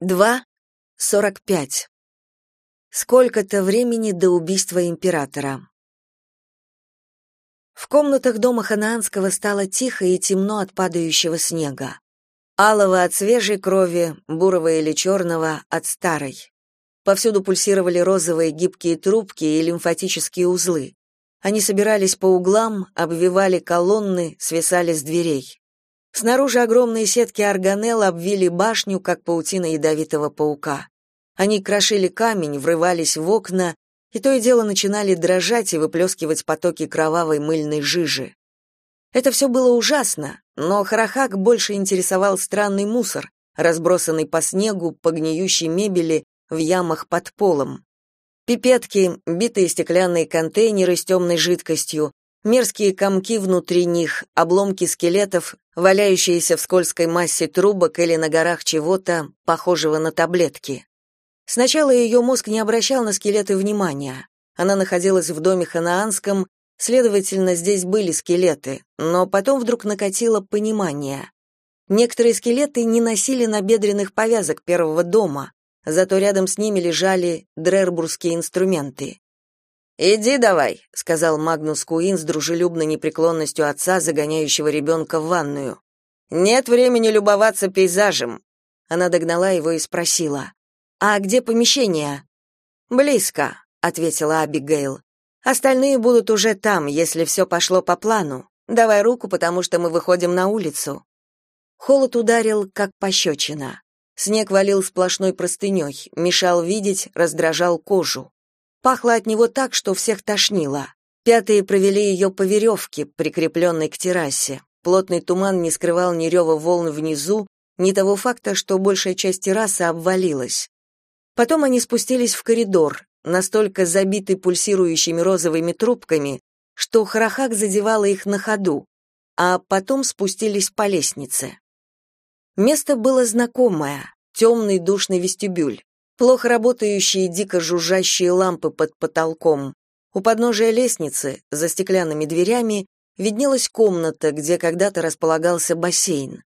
2.45. Сколько-то времени до убийства императора. В комнатах дома Ханаанского стало тихо и темно от падающего снега. Алого от свежей крови, бурого или черного от старой. Повсюду пульсировали розовые гибкие трубки и лимфатические узлы. Они собирались по углам, обвивали колонны, свисали с дверей. Снаружи огромные сетки органелл обвили башню, как паутина ядовитого паука. Они крошили камень, врывались в окна, и то и дело начинали дрожать и выплескивать потоки кровавой мыльной жижи. Это все было ужасно, но Харахак больше интересовал странный мусор, разбросанный по снегу, по гниющей мебели, в ямах под полом. Пипетки, битые стеклянные контейнеры с темной жидкостью, мерзкие комки внутри них, обломки скелетов, валяющиеся в скользкой массе трубок или на горах чего-то, похожего на таблетки. Сначала ее мозг не обращал на скелеты внимания. Она находилась в доме ханаанском, следовательно, здесь были скелеты, но потом вдруг накатило понимание. Некоторые скелеты не носили набедренных повязок первого дома, зато рядом с ними лежали дрербургские инструменты. «Иди давай», — сказал Магнус Куин с дружелюбной непреклонностью отца, загоняющего ребенка в ванную. «Нет времени любоваться пейзажем». Она догнала его и спросила. «А где помещение?» «Близко», — ответила Абигейл. «Остальные будут уже там, если все пошло по плану. Давай руку, потому что мы выходим на улицу». Холод ударил, как пощечина. Снег валил сплошной простыней, мешал видеть, раздражал кожу. Пахло от него так, что всех тошнило. Пятые провели ее по веревке, прикрепленной к террасе. Плотный туман не скрывал ни рева волн внизу, ни того факта, что большая часть террасы обвалилась. Потом они спустились в коридор, настолько забитый пульсирующими розовыми трубками, что Харахак задевала их на ходу, а потом спустились по лестнице. Место было знакомое, темный душный вестибюль плохо работающие дико жужжащие лампы под потолком. У подножия лестницы, за стеклянными дверями, виднелась комната, где когда-то располагался бассейн.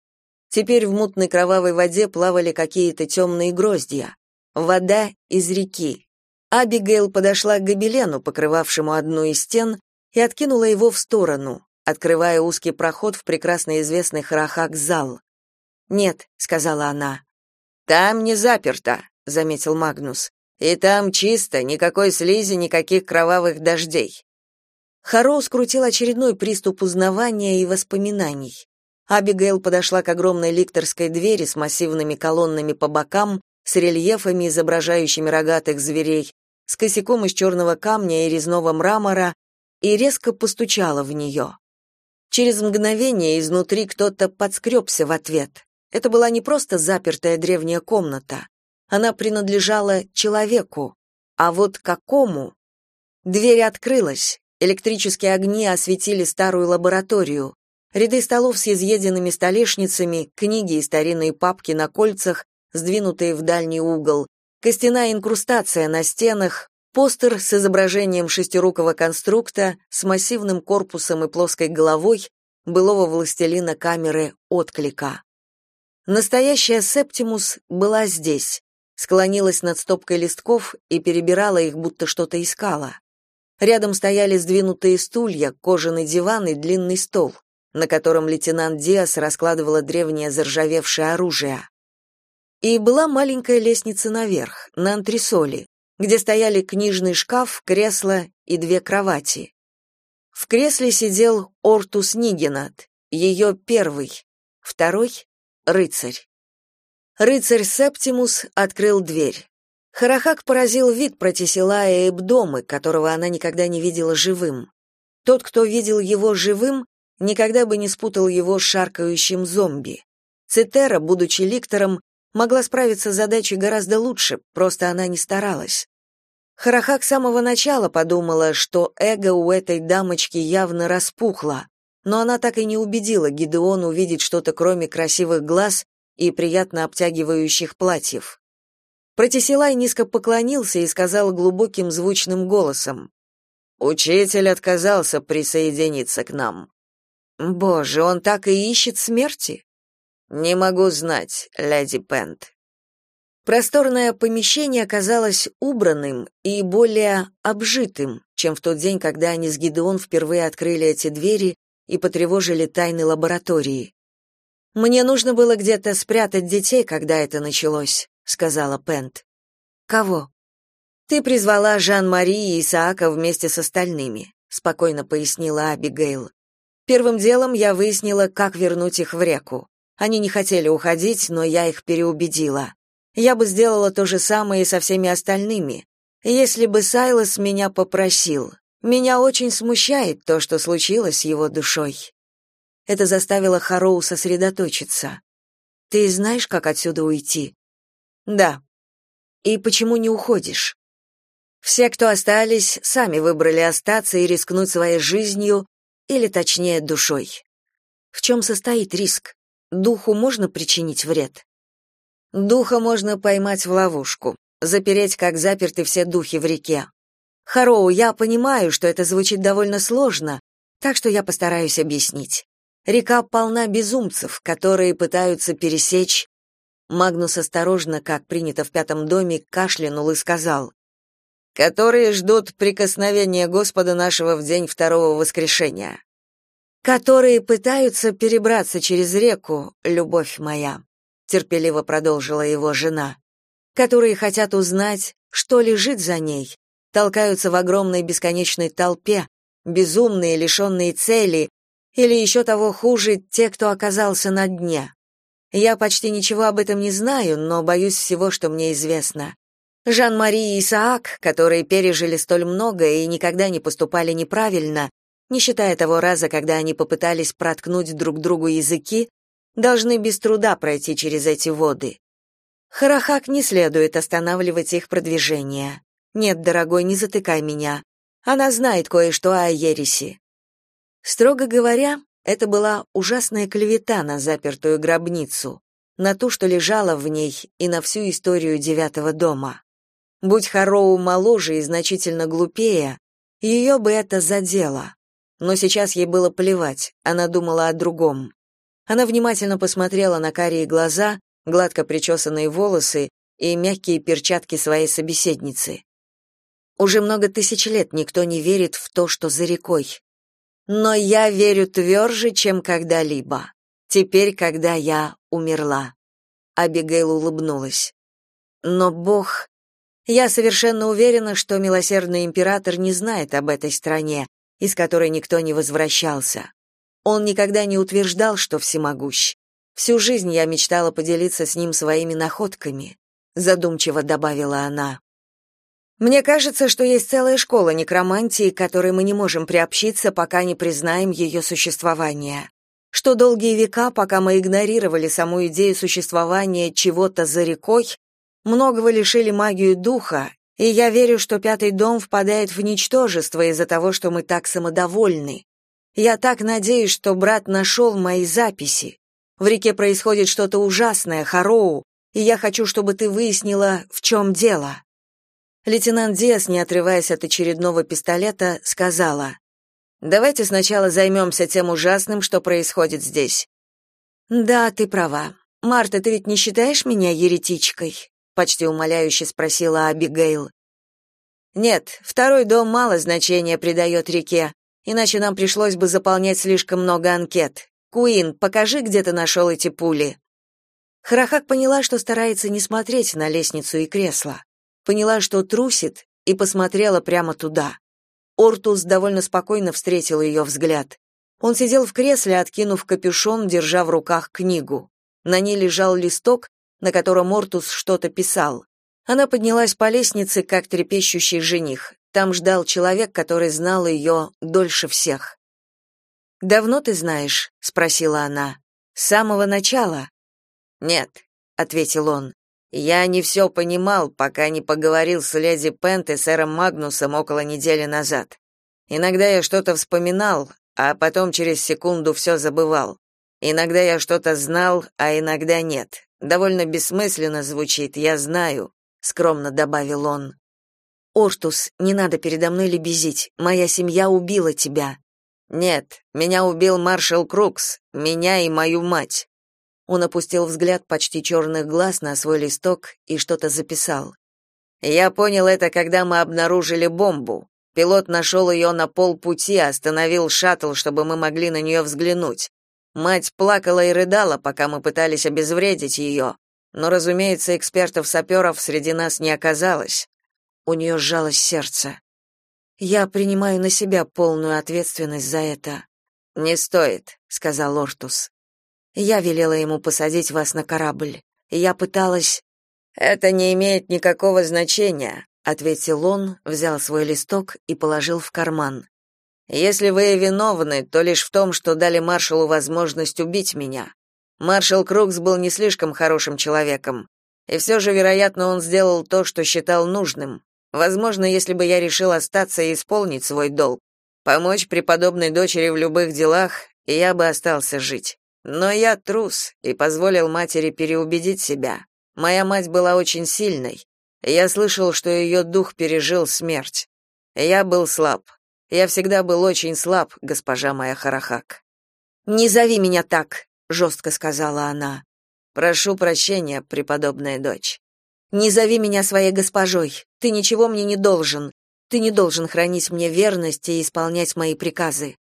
Теперь в мутной кровавой воде плавали какие-то темные гроздья. Вода из реки. Абигейл подошла к гобелену, покрывавшему одну из стен, и откинула его в сторону, открывая узкий проход в прекрасно известный Харахак зал. «Нет», — сказала она. «Там не заперто», заметил Магнус. И там чисто, никакой слизи, никаких кровавых дождей. Хароу скрутил очередной приступ узнавания и воспоминаний. Абигейл подошла к огромной ликторской двери с массивными колоннами по бокам, с рельефами, изображающими рогатых зверей, с косяком из черного камня и резного мрамора, и резко постучала в нее. Через мгновение изнутри кто-то подскребся в ответ. Это была не просто запертая древняя комната. Она принадлежала человеку. А вот какому? Дверь открылась. Электрические огни осветили старую лабораторию. Ряды столов с изъеденными столешницами, книги и старинные папки на кольцах, сдвинутые в дальний угол, костяная инкрустация на стенах, постер с изображением шестирукого конструкта с массивным корпусом и плоской головой былого властелина камеры отклика. Настоящая Септимус была здесь, склонилась над стопкой листков и перебирала их, будто что-то искала. Рядом стояли сдвинутые стулья, кожаный диван и длинный стол, на котором лейтенант Диас раскладывала древнее заржавевшее оружие. И была маленькая лестница наверх, на антресоли, где стояли книжный шкаф, кресло и две кровати. В кресле сидел Ортус Нигенат, ее первый, второй — рыцарь. Рыцарь Септимус открыл дверь. Харахак поразил вид Протисилая Эбдомы, которого она никогда не видела живым. Тот, кто видел его живым, никогда бы не спутал его с шаркающим зомби. Цитера, будучи ликтором, могла справиться с задачей гораздо лучше, просто она не старалась. Харахак с самого начала подумала, что эго у этой дамочки явно распухло, но она так и не убедила Гидеона увидеть что-то кроме красивых глаз и приятно обтягивающих платьев. Протисилай низко поклонился и сказал глубоким звучным голосом: "Учитель отказался присоединиться к нам. Боже, он так и ищет смерти? Не могу знать, леди Пент". Просторное помещение казалось убранным и более обжитым, чем в тот день, когда они с Гидеон впервые открыли эти двери и потревожили тайны лаборатории. «Мне нужно было где-то спрятать детей, когда это началось», — сказала Пент. «Кого?» «Ты призвала Жан-Мари и Исаака вместе с остальными», — спокойно пояснила Абигейл. «Первым делом я выяснила, как вернуть их в реку. Они не хотели уходить, но я их переубедила. Я бы сделала то же самое и со всеми остальными, если бы Сайлос меня попросил. Меня очень смущает то, что случилось с его душой. Это заставило Хароу сосредоточиться. Ты знаешь, как отсюда уйти? Да. И почему не уходишь? Все, кто остались, сами выбрали остаться и рискнуть своей жизнью, или точнее, душой. В чем состоит риск? Духу можно причинить вред? Духа можно поймать в ловушку, запереть, как заперты все духи в реке. Хароу, я понимаю, что это звучит довольно сложно, так что я постараюсь объяснить. Река полна безумцев, которые пытаются пересечь. Магнус осторожно, как принято в пятом доме, кашлянул и сказал: "Которые ждут прикосновения Господа нашего в день второго воскрешения, которые пытаются перебраться через реку, любовь моя" терпеливо продолжила его жена, которые хотят узнать, что лежит за ней, толкаются в огромной бесконечной толпе, безумные, лишенные цели, или еще того хуже, те, кто оказался на дне. Я почти ничего об этом не знаю, но боюсь всего, что мне известно. Жан-Мари и Исаак, которые пережили столь много и никогда не поступали неправильно, не считая того раза, когда они попытались проткнуть друг другу языки, должны без труда пройти через эти воды. Харахак не следует останавливать их продвижение. Нет, дорогой, не затыкай меня. Она знает кое-что о ереси. Строго говоря, это была ужасная клевета на запертую гробницу, на ту, что лежала в ней, и на всю историю девятого дома. Будь Хароу моложе и значительно глупее, ее бы это задело. Но сейчас ей было плевать, она думала о другом. Она внимательно посмотрела на карие глаза, гладко причесанные волосы и мягкие перчатки своей собеседницы. Уже много тысяч лет никто не верит в то, что за рекой. Но я верю тверже, чем когда-либо. Теперь, когда я умерла. Абигейл улыбнулась. Но Бог... Я совершенно уверена, что милосердный император не знает об этой стране, из которой никто не возвращался. Он никогда не утверждал, что всемогущ. Всю жизнь я мечтала поделиться с ним своими находками, задумчиво добавила она. Мне кажется, что есть целая школа некромантии, которой мы не можем приобщиться, пока не признаем ее существование. Что долгие века, пока мы игнорировали саму идею существования чего-то за рекой, многого лишили магию духа, и я верю, что пятый дом впадает в ничтожество из-за того, что мы так самодовольны. Я так надеюсь, что брат нашел мои записи. В реке происходит что-то ужасное, Хароу, и я хочу, чтобы ты выяснила, в чем дело». Лейтенант Диас, не отрываясь от очередного пистолета, сказала, «Давайте сначала займемся тем ужасным, что происходит здесь». «Да, ты права. Марта, ты ведь не считаешь меня еретичкой?» почти умоляюще спросила Абигейл. «Нет, второй дом мало значения придает реке, иначе нам пришлось бы заполнять слишком много анкет. Куин, покажи, где ты нашел эти пули. Харахак поняла, что старается не смотреть на лестницу и кресло. Поняла, что трусит, и посмотрела прямо туда. Ортус довольно спокойно встретил ее взгляд. Он сидел в кресле, откинув капюшон, держа в руках книгу. На ней лежал листок, на котором Ортус что-то писал. Она поднялась по лестнице, как трепещущий жених. Там ждал человек, который знал ее дольше всех. «Давно ты знаешь?» — спросила она. «С самого начала?» «Нет», — ответил он. «Я не все понимал, пока не поговорил с леди Пент и сэром Магнусом около недели назад. Иногда я что-то вспоминал, а потом через секунду все забывал. Иногда я что-то знал, а иногда нет. Довольно бессмысленно звучит, я знаю», — скромно добавил он. Ортус, не надо передо мной лебезить. Моя семья убила тебя. Нет, меня убил маршал Крукс, меня и мою мать. Он опустил взгляд почти черных глаз на свой листок и что-то записал. Я понял это, когда мы обнаружили бомбу. Пилот нашел ее на полпути, остановил шаттл, чтобы мы могли на нее взглянуть. Мать плакала и рыдала, пока мы пытались обезвредить ее. Но, разумеется, экспертов-саперов среди нас не оказалось. У нее сжалось сердце. Я принимаю на себя полную ответственность за это. Не стоит, сказал Ортус. Я велела ему посадить вас на корабль. Я пыталась Это не имеет никакого значения, ответил он, взял свой листок и положил в карман. Если вы виновны, то лишь в том, что дали маршалу возможность убить меня. Маршал Крукс был не слишком хорошим человеком, и все же, вероятно, он сделал то, что считал нужным. Возможно, если бы я решил остаться и исполнить свой долг, помочь преподобной дочери в любых делах, я бы остался жить. Но я трус и позволил матери переубедить себя. Моя мать была очень сильной. Я слышал, что ее дух пережил смерть. Я был слаб. Я всегда был очень слаб, госпожа моя Харахак. Не зови меня так, жестко сказала она. Прошу прощения, преподобная дочь. Не зови меня своей госпожой. Ты ничего мне не должен. Ты не должен хранить мне верность и исполнять мои приказы.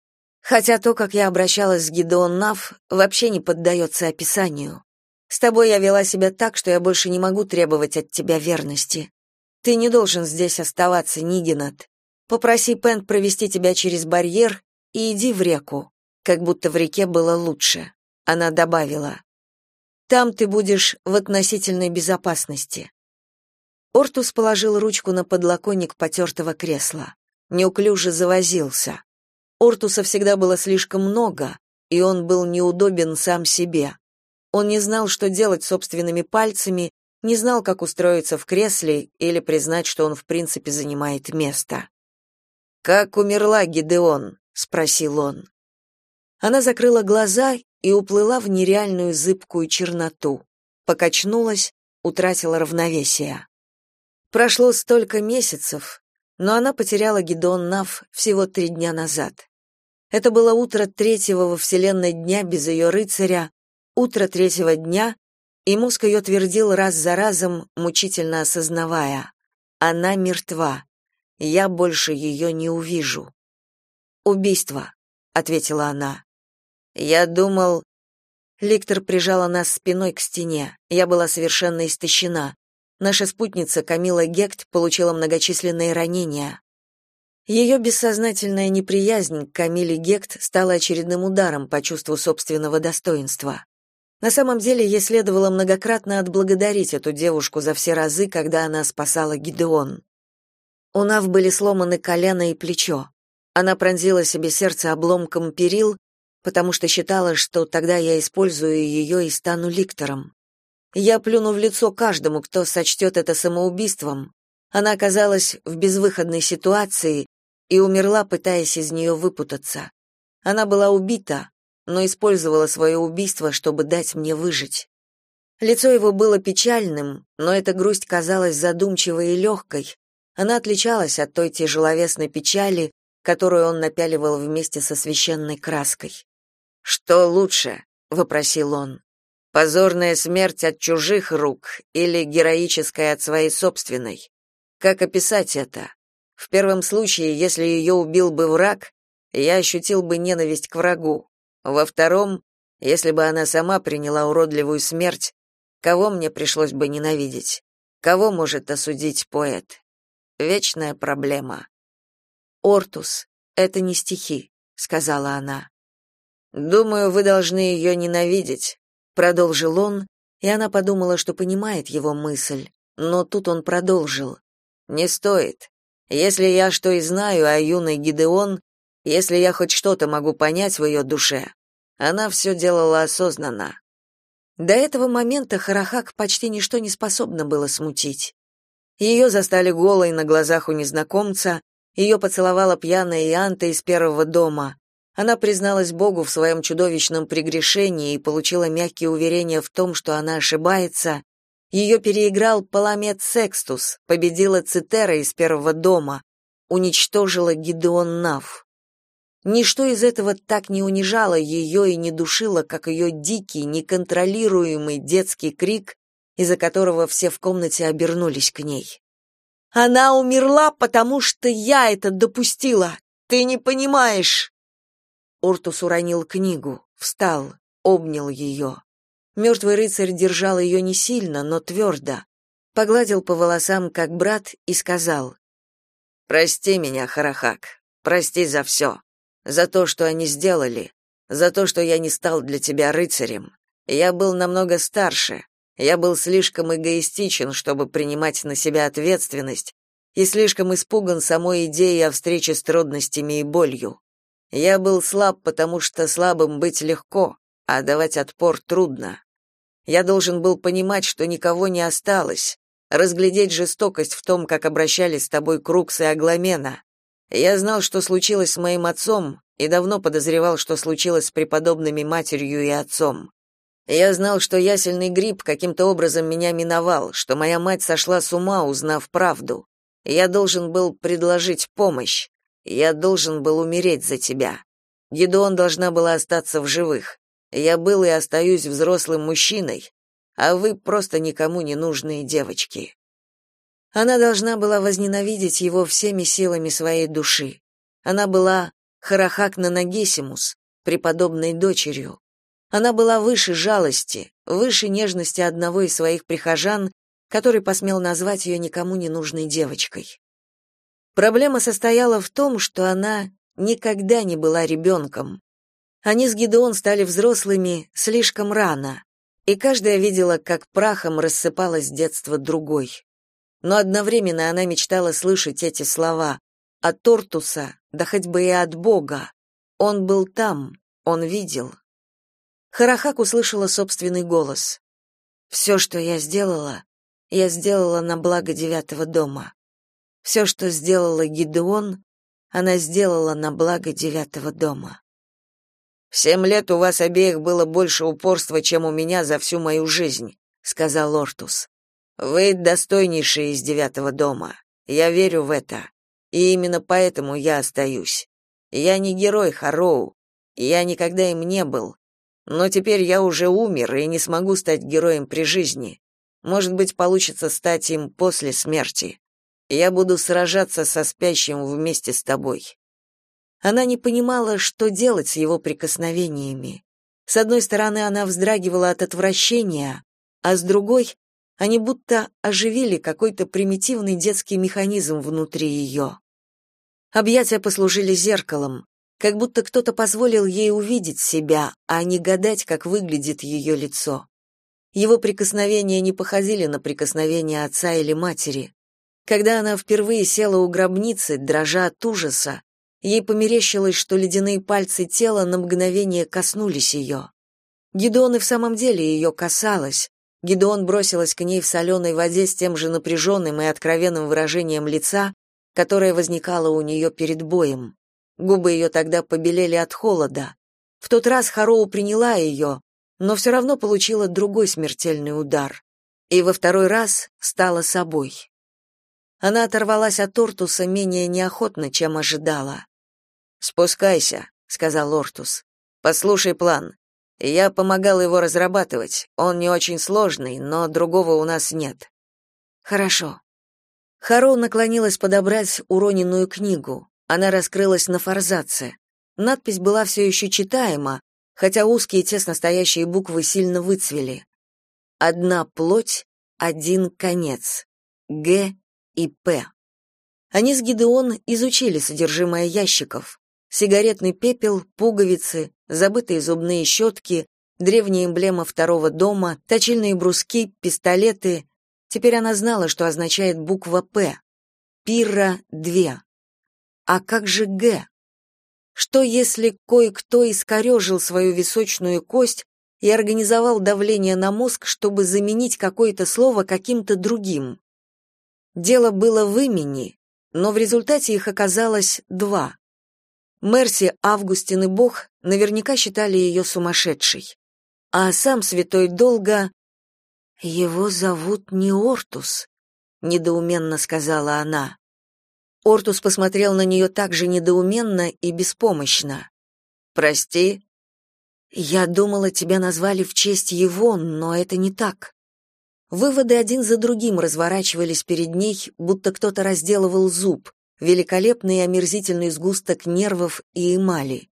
Хотя то, как я обращалась с Гидеон Нав, вообще не поддается описанию. С тобой я вела себя так, что я больше не могу требовать от тебя верности. Ты не должен здесь оставаться, Нигинат. Попроси Пент провести тебя через барьер и иди в реку, как будто в реке было лучше. Она добавила: Там ты будешь в относительной безопасности. Ортус положил ручку на подлоконник потертого кресла. Неуклюже завозился. Ортуса всегда было слишком много, и он был неудобен сам себе. Он не знал, что делать собственными пальцами, не знал, как устроиться в кресле или признать, что он в принципе занимает место. Как умерла Гидеон? спросил он. Она закрыла глаза и уплыла в нереальную зыбкую черноту. Покачнулась, утратила равновесие. Прошло столько месяцев, но она потеряла Гидеон Нав всего три дня назад. Это было утро третьего во вселенной дня без ее рыцаря, утро третьего дня, и мозг ее твердил раз за разом, мучительно осознавая: она мертва. Я больше ее не увижу. Убийство, ответила она. Я думал, Ликтор прижала нас спиной к стене. Я была совершенно истощена. Наша спутница Камила Гект получила многочисленные ранения. Ее бессознательная неприязнь к Камиле Гект стала очередным ударом по чувству собственного достоинства. На самом деле, ей следовало многократно отблагодарить эту девушку за все разы, когда она спасала Гидеон. У Нав были сломаны колено и плечо. Она пронзила себе сердце обломком перил, потому что считала, что тогда я использую ее и стану ликтором. Я плюну в лицо каждому, кто сочтет это самоубийством. Она оказалась в безвыходной ситуации и умерла, пытаясь из нее выпутаться. Она была убита, но использовала свое убийство, чтобы дать мне выжить. Лицо его было печальным, но эта грусть казалась задумчивой и легкой, она отличалась от той тяжеловесной печали, которую он напяливал вместе со священной краской. «Что лучше?» — вопросил он. «Позорная смерть от чужих рук или героическая от своей собственной? Как описать это? В первом случае, если ее убил бы враг, я ощутил бы ненависть к врагу. Во втором, если бы она сама приняла уродливую смерть, кого мне пришлось бы ненавидеть? Кого может осудить поэт? Вечная проблема. Ортус это не стихи, сказала она. Думаю, вы должны ее ненавидеть, продолжил он, и она подумала, что понимает его мысль, но тут он продолжил. Не стоит. Если я что и знаю о юной Гидеон, если я хоть что-то могу понять в ее душе, она все делала осознанно. До этого момента Харахак почти ничто не способно было смутить. Ее застали голой на глазах у незнакомца, ее поцеловала пьяная Ианта из первого дома. Она призналась Богу в своем чудовищном прегрешении и получила мягкие уверения в том, что она ошибается. Ее переиграл Паламет Секстус, победила Цитера из первого дома, уничтожила Гидеон Нав. Ничто из этого так не унижало ее и не душило, как ее дикий, неконтролируемый детский крик, из-за которого все в комнате обернулись к ней. «Она умерла, потому что я это допустила! Ты не понимаешь!» Уртус уронил книгу, встал, обнял ее. Мертвый рыцарь держал ее не сильно, но твердо, погладил по волосам, как брат, и сказал, «Прости меня, Харахак, прости за все, за то, что они сделали, за то, что я не стал для тебя рыцарем. Я был намного старше, я был слишком эгоистичен, чтобы принимать на себя ответственность, и слишком испуган самой идеей о встрече с трудностями и болью. Я был слаб, потому что слабым быть легко, а давать отпор трудно. Я должен был понимать, что никого не осталось, разглядеть жестокость в том, как обращались с тобой Крукс и Агламена. Я знал, что случилось с моим отцом, и давно подозревал, что случилось с преподобными матерью и отцом. Я знал, что ясельный гриб каким-то образом меня миновал, что моя мать сошла с ума, узнав правду. Я должен был предложить помощь. Я должен был умереть за тебя. Гедеон должна была остаться в живых. Я был и остаюсь взрослым мужчиной, а вы просто никому не нужные девочки. Она должна была возненавидеть его всеми силами своей души. Она была Харахак Нанагесимус, преподобной дочерью. Она была выше жалости, выше нежности одного из своих прихожан, который посмел назвать ее никому не нужной девочкой. Проблема состояла в том, что она никогда не была ребенком. Они с Гидеон стали взрослыми слишком рано, и каждая видела, как прахом рассыпалось детство другой. Но одновременно она мечтала слышать эти слова от Тортуса, да хоть бы и от Бога. Он был там, он видел. Харахак услышала собственный голос. «Все, что я сделала, я сделала на благо девятого дома. Все, что сделала Гидеон, она сделала на благо девятого дома. В семь лет у вас обеих было больше упорства, чем у меня за всю мою жизнь, сказал Ортус. Вы достойнейшие из девятого дома. Я верю в это. И именно поэтому я остаюсь. Я не герой Хароу. Я никогда им не был. Но теперь я уже умер и не смогу стать героем при жизни. Может быть, получится стать им после смерти. Я буду сражаться со спящим вместе с тобой. Она не понимала, что делать с его прикосновениями. С одной стороны, она вздрагивала от отвращения, а с другой они будто оживили какой-то примитивный детский механизм внутри ее. Объятия послужили зеркалом, как будто кто-то позволил ей увидеть себя, а не гадать, как выглядит ее лицо. Его прикосновения не походили на прикосновения отца или матери. Когда она впервые села у гробницы, дрожа от ужаса, Ей померещилось, что ледяные пальцы тела на мгновение коснулись ее. Гидеон и в самом деле ее касалась. Гидеон бросилась к ней в соленой воде с тем же напряженным и откровенным выражением лица, которое возникало у нее перед боем. Губы ее тогда побелели от холода. В тот раз Хароу приняла ее, но все равно получила другой смертельный удар. И во второй раз стала собой. Она оторвалась от Тортуса менее неохотно, чем ожидала. Спускайся, сказал Ортус. Послушай план. Я помогал его разрабатывать. Он не очень сложный, но другого у нас нет. Хорошо. Харо наклонилась подобрать уроненную книгу. Она раскрылась на форзаце. Надпись была все еще читаема, хотя узкие тесно стоящие буквы сильно выцвели. Одна плоть, один конец. Г и П. Они с Гидеон изучили содержимое ящиков сигаретный пепел, пуговицы, забытые зубные щетки, древняя эмблема второго дома, точильные бруски, пистолеты. Теперь она знала, что означает буква «П». Пира-2. А как же «Г»? Что если кое-кто искорежил свою височную кость и организовал давление на мозг, чтобы заменить какое-то слово каким-то другим? Дело было в имени, но в результате их оказалось два. Мерси, Августин и Бог наверняка считали ее сумасшедшей. А сам святой долго... «Его зовут не Ортус», — недоуменно сказала она. Ортус посмотрел на нее так же недоуменно и беспомощно. «Прости?» «Я думала, тебя назвали в честь его, но это не так». Выводы один за другим разворачивались перед ней, будто кто-то разделывал зуб, великолепный и омерзительный сгусток нервов и эмали.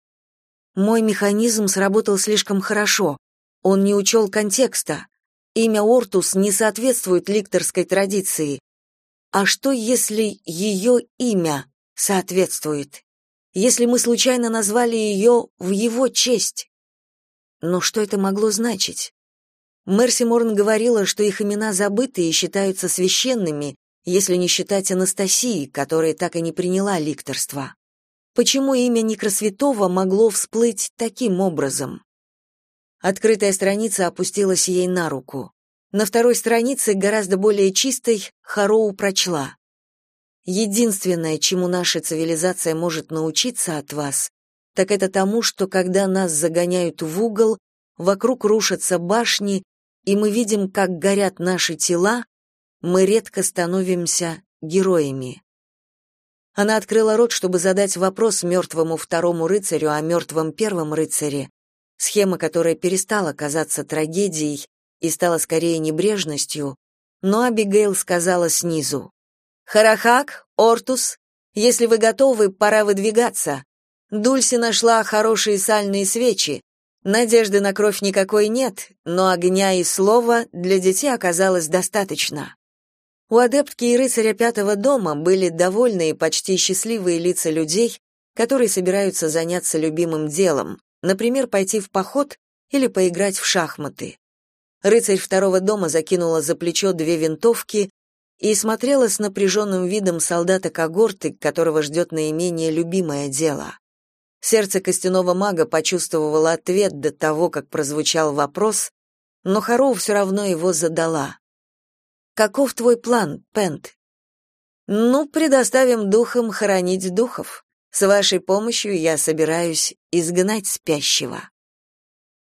Мой механизм сработал слишком хорошо. Он не учел контекста. Имя Ортус не соответствует ликторской традиции. А что, если ее имя соответствует? Если мы случайно назвали ее в его честь? Но что это могло значить? Мерси Морн говорила, что их имена забыты и считаются священными, если не считать Анастасии, которая так и не приняла ликторство. Почему имя Некросвятого могло всплыть таким образом? Открытая страница опустилась ей на руку. На второй странице, гораздо более чистой, Хароу прочла. «Единственное, чему наша цивилизация может научиться от вас, так это тому, что когда нас загоняют в угол, вокруг рушатся башни, и мы видим, как горят наши тела, мы редко становимся героями». Она открыла рот, чтобы задать вопрос мертвому второму рыцарю о мертвом первом рыцаре, схема которая перестала казаться трагедией и стала скорее небрежностью, но Абигейл сказала снизу. «Харахак, Ортус, если вы готовы, пора выдвигаться. Дульси нашла хорошие сальные свечи. Надежды на кровь никакой нет, но огня и слова для детей оказалось достаточно». У адептки и рыцаря пятого дома были довольные почти счастливые лица людей, которые собираются заняться любимым делом, например, пойти в поход или поиграть в шахматы. Рыцарь второго дома закинула за плечо две винтовки и смотрела с напряженным видом солдата когорты, которого ждет наименее любимое дело. Сердце костяного мага почувствовало ответ до того, как прозвучал вопрос, но Хароу все равно его задала. «Каков твой план, Пент?» «Ну, предоставим духам хоронить духов. С вашей помощью я собираюсь изгнать спящего».